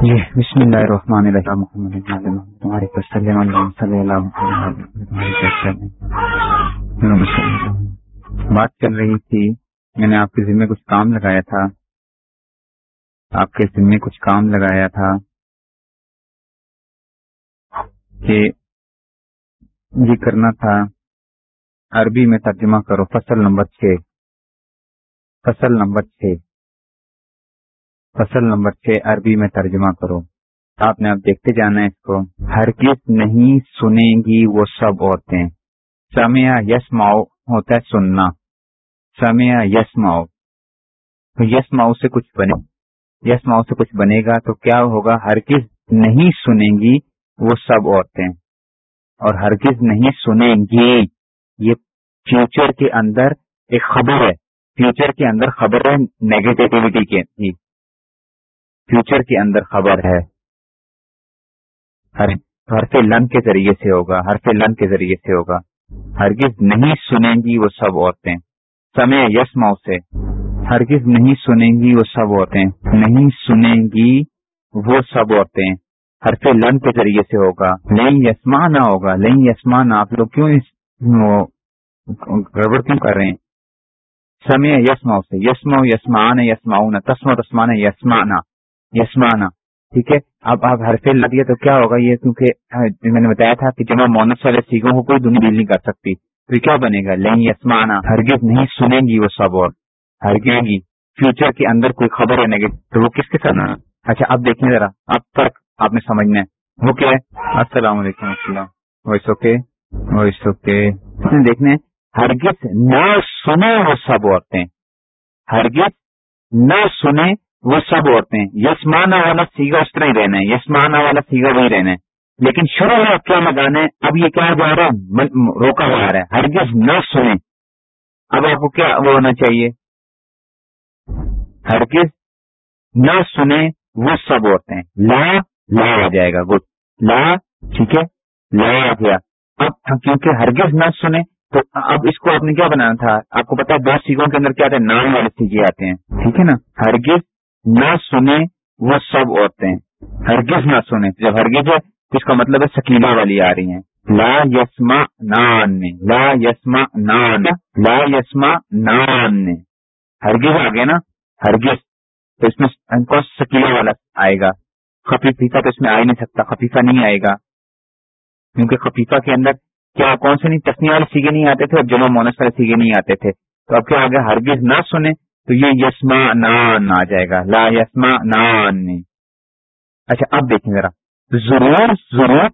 بسم اللہ الرحمن الرحیم۔ محمد تمہارے پر صلی اللہ صلی اللہ بات چل رہی تھی میں نے آپ کے ذمے کچھ کام لگایا تھا۔ آپ کے ذمے کچھ کام لگایا تھا کہ یہ کرنا تھا۔ عربی میں ترجمہ کرو فصل نمبر چھ۔ فصل نمبر چھ۔ فصل نمبر چھ، عربی میں ترجمہ کرو۔ آپ نے اب دیکھتے جانا ہے اس کو۔ ہر نہیں سنیں گی وہ سب عورتیں۔ سمیا یس ماؤ ہوتا ہے سننا۔ سمیا یس ماؤ۔ تو یس ماؤ سے کچھ بنے۔ یس ماؤ سے کچھ بنے گا تو کیا ہوگا؟ ہر نہیں سنیں گی وہ سب عورتیں۔ اور ہر نہیں سنیں گی۔ یہ فیوچر کے اندر ایک خبر ہے۔ فیوچر کے اندر خبر ہے نیگیٹیوٹی کے۔ فیوچر کے اندر خبر ہے۔ ہر لن کے ذریعے سے ہوگا، ہر لن کے ذریعے سے ہوگا۔ ہرگز نہیں سنیں گی وہ سب عورتیں۔ سمے یس مئو سے۔ ہرگز نہیں سنیں گی وہ سب عورتیں۔ نہیں سنیں گی وہ سب عورتیں۔ ہر لن کے ذریعے سے ہوگا۔ نہیں یسما نہ ہوگا۔ نہیں یسما نہ، آپ لوگ کیوں گڑبڑ کیوں کر رہے ہیں؟ سمے یسما سے۔ یسما یسمان یسما تسما تسمان یسمانا یسمانا ٹھیک ہے؟ اب آپ ہر فیل لگیے تو کیا ہوگا؟ یہ کیونکہ میں نے بتایا تھا کہ جمع مونس والے سیگوں کو کوئی دنیا نہیں کر سکتی۔ تو کیا بنے گا؟ لیں یسمانا ہرگز نہیں سنیں گی وہ سب اور۔ ہرگے گی فیوچر کے اندر کوئی خبر ہے نیگیٹو تو وہ کس کے ساتھ؟ اچھا اب دیکھیں ذرا۔ اب فرق آپ نے سمجھنا ہے۔ ہے السلام علیکم السلام۔ وائس اوکے وائس اوکے دیکھنے ہرگز نہ سنے وہ سب عورتیں۔ ہرگز نہ سنے وہ سب عورتیں یسمانہ والا سیگا اس طرح ہی رہنا ہے یسمانہ والا سیگا وہی رہنا ہے۔ لیکن شروع میں اب کیا لگانا ہے؟ اب یہ کیا جا رہا ہے؟ روکا ہوا رہا ہے۔ ہرگز نہ سنیں۔ اب آپ کو کیا وہ ہونا چاہیے؟ ہرگز نہ سنیں وہ سب عورتیں لا لا آ جائے گا۔ گڈ۔ لا، ٹھیک ہے؟ لا آ گیا۔ اب کیونکہ ہرگز نہ سنیں، تو اب اس کو آپ نے کیا بنانا تھا؟ آپ کو پتا ہے دو سیگوں کے اندر کیا آتے ہیں نام والے سیگے آتے ہیں۔ ٹھیک ہے نا؟ ہرگز نہ سنے وہ سب عورتیں۔ ہرگز نہ سنے جب ہرگز ہے تو اس کا مطلب ہے سکینہ والی آ رہی ہیں۔ لا یسما نان لا یسما نان لا یسما نان ہرگز آ گیا نا؟ ہرگز۔ تو اس میں کون سکینہ والا آئے گا۔ خفیفہ تو اس میں آ ہی نہیں سکتا، خفیفہ نہیں آئے گا۔ کیونکہ خفیفہ کے اندر کیا، کون سے نہیں تسنی والے سیگے نہیں آتے تھے اور جمع مونس والے سیگے نہیں آتے تھے۔ تو اب کیا آگے ہرگز نہ سنے تو یہ یسما نان آ جائے گا۔ لا یسما نان۔ اچھا اب دیکھیں ذرا۔ ضرور ضرور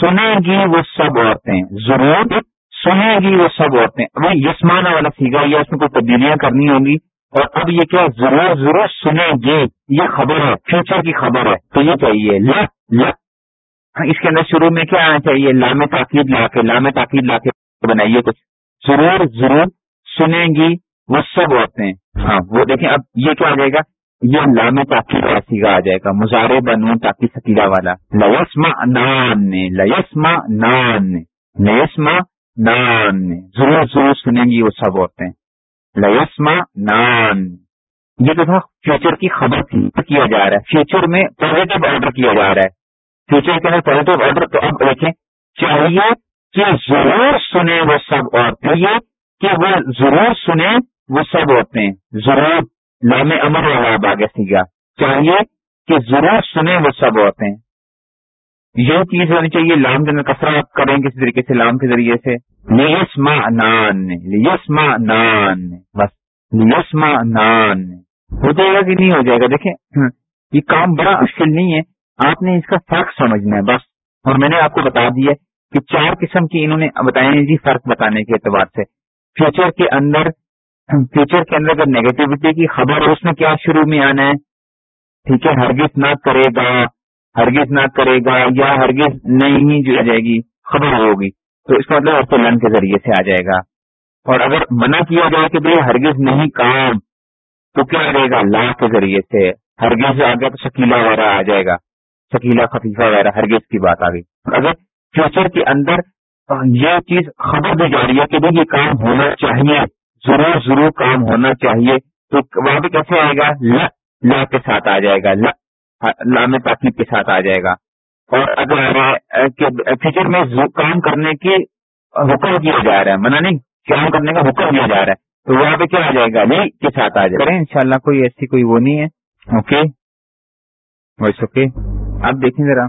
سنے گی وہ سب عورتیں۔ ضرور سنے گی وہ سب عورتیں۔ وہ یسمانا والا سیگا یا اس میں کوئی تبدیلیاں کرنی ہوں گی اور اب یہ کیا ضرور ضرور سنے گی۔ یہ خبر ہے فیوچر کی خبر ہے۔ تو یہ چاہیے ل ل ہاں، اس کے اندر شروع میں کیا آنا چاہیے؟ لام تاکید لا کے لام تاکید لا کے بنائیے کچھ۔ ضرور ضرور سنیں گی وہ سب عورتیں۔ ہاں وہ دیکھیں، اب یہ کیا آ جائے گا؟ یہ لام تاکید والا سیگا آ جائے گا، مزارے بنو تاکی سکیلا والا۔ لسما نان نے لسما نان نے لسما نان۔ نے ضرور ضرور سنیں گی وہ سب عورتیں۔ لسما نان۔ یہ تو تھا فیوچر کی خبر تھی کیا جا رہا ہے؟ فیوچر میں پازیٹو آرڈر کیا جا رہا ہے۔ فیوچر کے اندر پازیٹو آرڈر تو اب دیکھیں، چاہیے کہ ضرور سنیں وہ سب عورتیں یہ کہ وہ ضرور سنیں وہ سب ہوتے ہیں۔ ضرور لام امر والا اب آگے سیکھا چاہیے کہ ضرور سنیں وہ سب ہوتے ہیں۔ یہ چیز ہونی چاہیے، لام کے کسرا آپ کریں کسی طریقے سے، لام کے ذریعے سے۔ لیس ما نان لیسما نان بس لیس ما نان ہو جائے گا کہ نہیں ہو جائے گا؟ دیکھیں، یہ کام بڑا مشکل نہیں ہے۔ آپ نے اس کا فرق سمجھنا ہے، بس۔ اور میں نے آپ کو بتا دیا کہ چار قسم کی انہوں نے بتایا جی فرق بتانے کے اعتبار سے۔ فیوچر کے اندر فیوچر کے اندر اگر نیگیٹوٹی کی خبر اس میں کیا شروع میں آنا ہے؟ ٹھیک ہے، ہرگز نہ کرے گا، ہرگز نہ کرے گا، یا ہرگز نہیں جو جائے گی، خبر ہوگی۔ تو اس کا مطلب لن کے ذریعے سے آ جائے گا۔ اور اگر منع کیا جائے کہ بھائی ہرگز نہیں کام، تو کیا رہے گا؟ لا کے ذریعے سے۔ ہرگز آ گیا تو شکیلا وغیرہ آ جائے گا۔ شکیلا خفیفہ وغیرہ، ہرگز کی بات آ گئی۔ اگر فیوچر کے اندر یہ چیز خبر دی جا رہی ہے کہ بھائی یہ کام ہونا چاہیے ضرور ضرور کام ہونا چاہیے۔ تو وہاں پہ کیسے آئے گا؟ ل لا کے ساتھ آ جائے گا۔ ل لام تاکید کے ساتھ آ جائے گا۔ اور اگر فیچر میں کام کرنے کی حکم کیا جا رہا ہے منع نہیں کام کرنے کا حکم دیا جا رہا ہے۔ تو وہاں پہ کیا آ جائے گا؟ لی کے ساتھ آ جائے گا۔ ان شاء اللہ کوئی ایسی کوئی وہ نہیں ہے۔ اوکے۔ Voice okay. آپ دیکھیں ذرا۔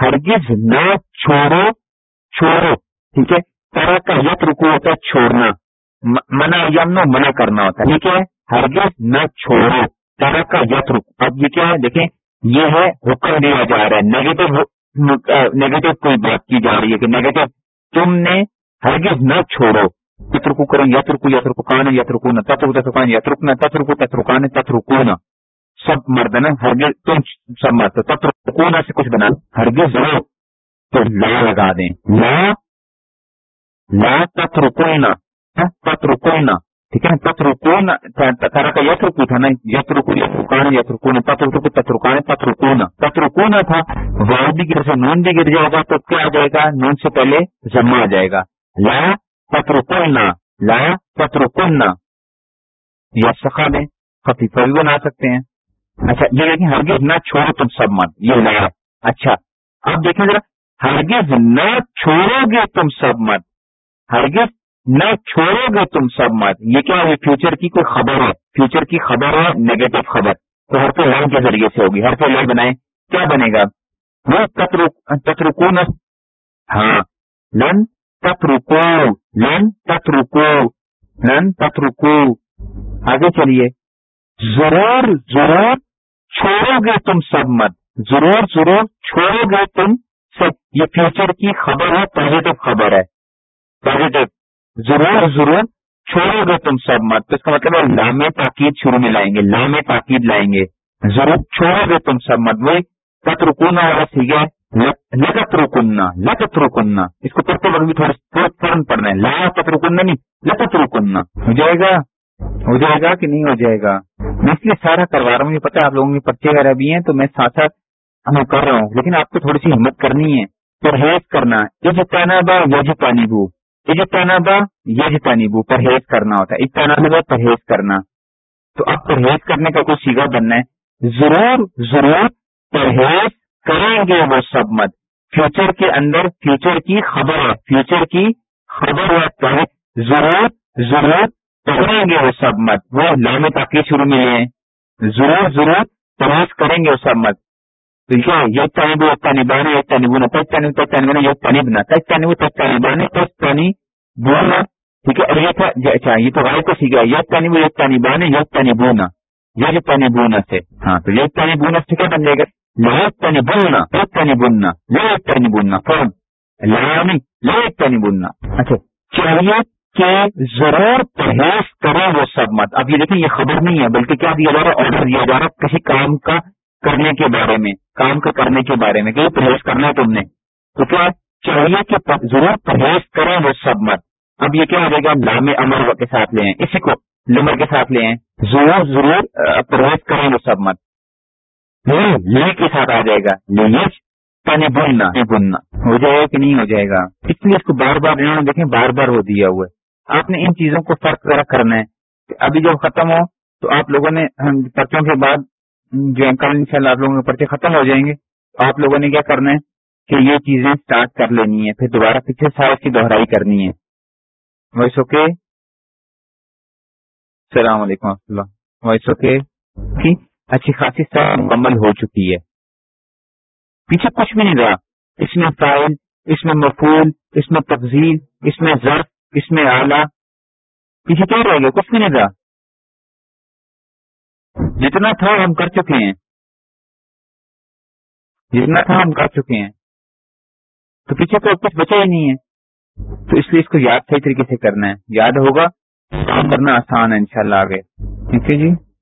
ہرگز نہ چھوڑو چھوڑو ٹھیک ہے؟ طرح کا یت رکو ہوتا ہے چھوڑنا۔ منع یم منع کرنا ہوتا ہے۔ ٹھیک ہے ہرگز نہ چھوڑو۔ طرح کا یت اب یہ کیا ہے؟ دیکھیں، یہ ہے حکم دیا جا رہا ہے۔ نیگیٹو نیگیٹو کوئی بات کی جا رہی ہے کہ نیگیٹو تم نے ہرگز نہ چھوڑو۔ یترکو کریں یترکو یترکو کان یترکو نہ تترو تترکان یترکنا تترکو تترکان تترکو نہ سب مرد نا ہرگز تم سب مرد تترکو نہ سے کچھ بنا۔ ہرگز رو تو لا لگا دیں۔ لا لا تترکو نہ ٹھیک ہے تترکو نہ تارا کا یترکو تھا نا یترکو یترکان یترکو نہ تترکو تترکان تترکو تھا واؤ بھی گر سے نون بھی گر جائے گا تو کیا آ جائے گا نون سے پہلے جمع آ جائے گا لا پتر کننا لایا پتر یا سخا میں خفیفہ بھی بنا سکتے ہیں اچھا یہ لیکن ہرگز نہ چھوڑو تم سب مت یہ لایا اچھا اب دیکھیں ذرا ہرگز نہ چھوڑو گے تم سب مت ہرگز نہ چھوڑو گے تم سب مت۔ یہ کیا ہے؟ فیوچر کی کوئی خبر ہے؟ فیوچر کی خبر ہے نیگیٹو خبر۔ تو ہر کوئی لن کے ذریعے سے ہوگی۔ ہر کوئی لڑ بنائے۔ کیا بنے گا؟ وہ تترکون ہاں۔ لن تترکو۔ لن تترکو۔ لن تترکو۔ آگے چلیے۔ ضرور ضرور چھوڑو گے تم سب مت۔ ضرور ضرور چھوڑو گے تم سب۔ یہ فیوچر کی خبر ہے پازیٹو خبر ہے۔ پازیٹو ضرور ضرور، چھوڑو گے تم سب مت۔ تو اس کا مطلب ہے لام تاکید شروع میں لائیں گے، لام تاکید لائیں گے۔ ضرور، چھوڑو گے تم سب مت۔ وہی تترکونا والا سیکھے لگت رکننا لگت رکننا اس کو پڑھتے وقت بھی تھوڑا فوراً پڑھنا ہے۔ لا پت رکننا نہیں لگت رکننا ہو جائے گا؟ ہو جائے گا کہ نہیں ہو جائے گا؟ میں اس لیے سارا کروا رہا ہوں یہ پتا آپ لوگوں کے پرچے وغیرہ بھی ہیں، تو میں ساتھ ساتھ میں کر رہا ہوں۔ لیکن آپ کو تھوڑی سی ہمت کرنی ہے، پرہیز کرنا۔ یہ جتانا با یا جتانی بو یہ جتانا پرہیز کرنا ہوتا ہے۔ اتنا پرہیز کرنا۔ تو اب پرہیز کرنے کا کوئی سیگا بننا ہے۔ ضرور ضرور پرہیز کریں گے وہ سب مت۔ فیوچر کے اندر فیوچر کی خبر ہے۔ فیوچر کی خبر ہے۔ ضرور ضرور کریں گے وہ سب مت۔ وہ لام تاکہ شروع میں لے ضرور ضرور تلاش کریں گے وہ سب مت۔ تو کیا یہ تانی بو تانی بانے یہ تانی ٹھیک ہے اور یہ تھا اچھا یہ تو غائب کو سیکھا یہ تانی وہ یہ سے ہاں تو یہ سے کیا بن جائے گا لوگ بننا تنی بننا لوگ تنی بننا فون لامی لوگ اچھا چاہیے کہ ضرور پرہیز کریں وہ سب مت اب یہ دیکھیں یہ خبر نہیں ہے بلکہ کیا دیا جا رہا ہے آرڈر دیا جا رہا ہے کسی کام کا کرنے کے بارے میں، کام کا کرنے کے بارے میں، کہ پرہیز کرنا ہے تم نے۔ تو کیا چاہیے کہ ضرور پرہیز کریں وہ سب مت۔ اب یہ کیا ہو جائے گا لام امر کے ساتھ لے اسی کو لمر کے ساتھ لے ضرور ضرور پرہیز کریں وہ سب مت۔ لے کے ساتھ آ جائے گا۔ لیج پانی بننا بننا۔ ہو جائے گا کہ نہیں ہو جائے گا۔ اس لیے اس کو بار بار، انہوں نے دیکھیں، بار بار ہو دیا ہوا ہے۔ آپ نے ان چیزوں کو فرق ذرا کرنا ہے۔ کہ ابھی جب ختم ہو تو آپ لوگوں نے پرچوں کے بعد جو کل ان شاء اللہ آپ لوگوں کے پرچے ختم ہو جائیں گے تو آپ لوگوں نے کیا کرنا ہے کہ یہ چیزیں اسٹارٹ کر لینی ہے پھر دوبارہ پیچھے سال کی دہرائی کرنی ہے وائس اوکے؟ السلام علیکم و اللہ۔ Voice okay? ٹھیک اچھی خاصی سب مکمل ہو چکی ہے۔ پیچھے کچھ بھی نہیں رہا۔ اس میں فائل، اس میں مفول، اس میں تفضیل، اس میں ضرف اس میں آلہ پیچھے کیا رہ گیا؟ کچھ بھی نہیں رہا۔ جتنا تھا ہم کر چکے ہیں۔ جتنا تھا ہم کر چکے ہیں۔ تو پیچھے تو کچھ بچا ہی نہیں ہے۔ تو اس لیے اس کو یاد صحیح طریقے سے کرنا ہے۔ یاد ہوگا کام کرنا آسان ہے انشاءاللہ آگے۔ ٹھیک ہے جی؟